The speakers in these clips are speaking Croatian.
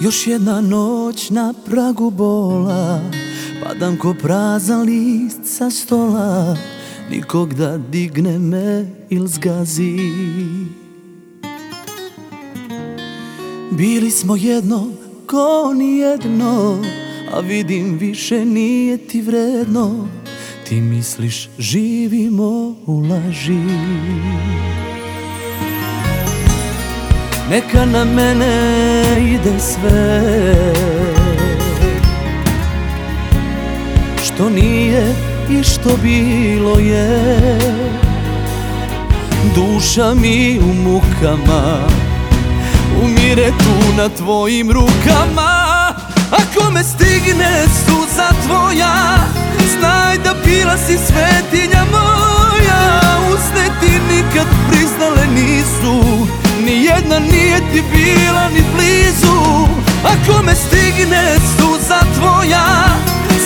Još jedna noć na pragu bola Padam ko prazan list sa stola. Nikog da digne me il zgazi. Bili smo jedno ko nijedno A vidim više nije ti vredno. Ti misliš živimo u laži Neka na mene ide sve. Što nije i što bilo je. Duša mi u mukama Umire tu na tvojim rukama. Ako me stigne suza tvoja Znaj da bila si svetinja moja ti bila ni blizu Ako me stigne suza tvoja?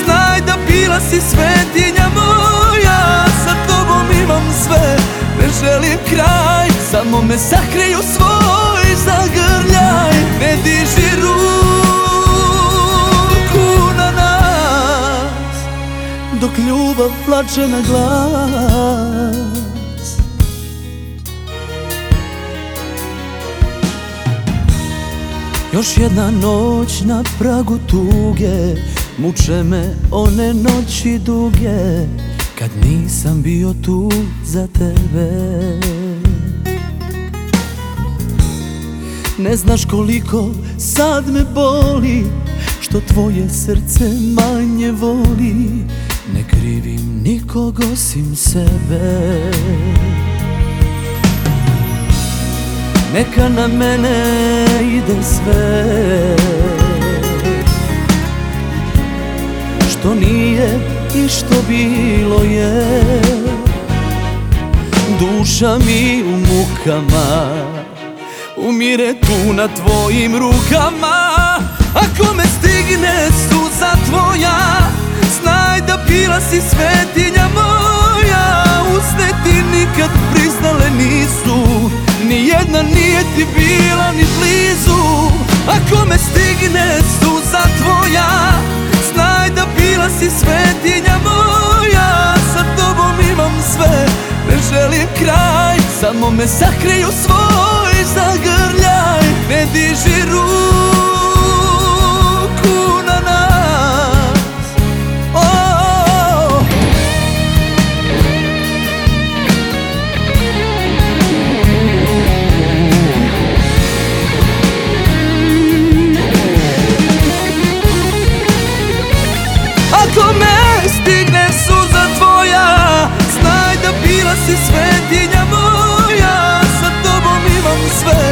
Znaj da bila si svetinja moja Sa tobom imam sve, ne želim kraj Samo me sakriju svoj zagrljaj. Ne diži ruku na nas Dok ljubav plače na glas Još jedna noć na pragu tuge Muče me one noći duge Kad nisam bio tu za tebe. Ne znaš koliko sad me boli Što tvoje srce manje voli. Ne krivim nikog osim sebe Neka na mene ide sve. Što nije i što bilo je. Duša mi u mukama Umire tu na tvojim rukama. Ako me stigne suza tvoja Znaj da bila si svetinja stigne suza tvoja Znaj da bila si svetinja moja. Sa tobom imam sve, ne želim kraj Samo me sakriju svoj zagrljaj. Ne diži ruku si svetinja moja Sa tobom imam sve,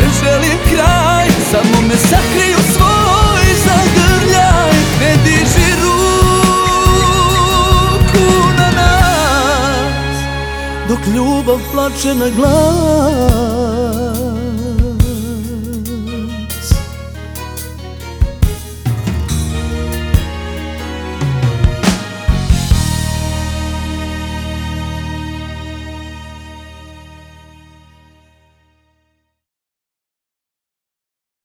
ne želim kraj Samo me sakriju svoj zagrljaj. Ne diži ruku na nas Dok ljubav plače na glas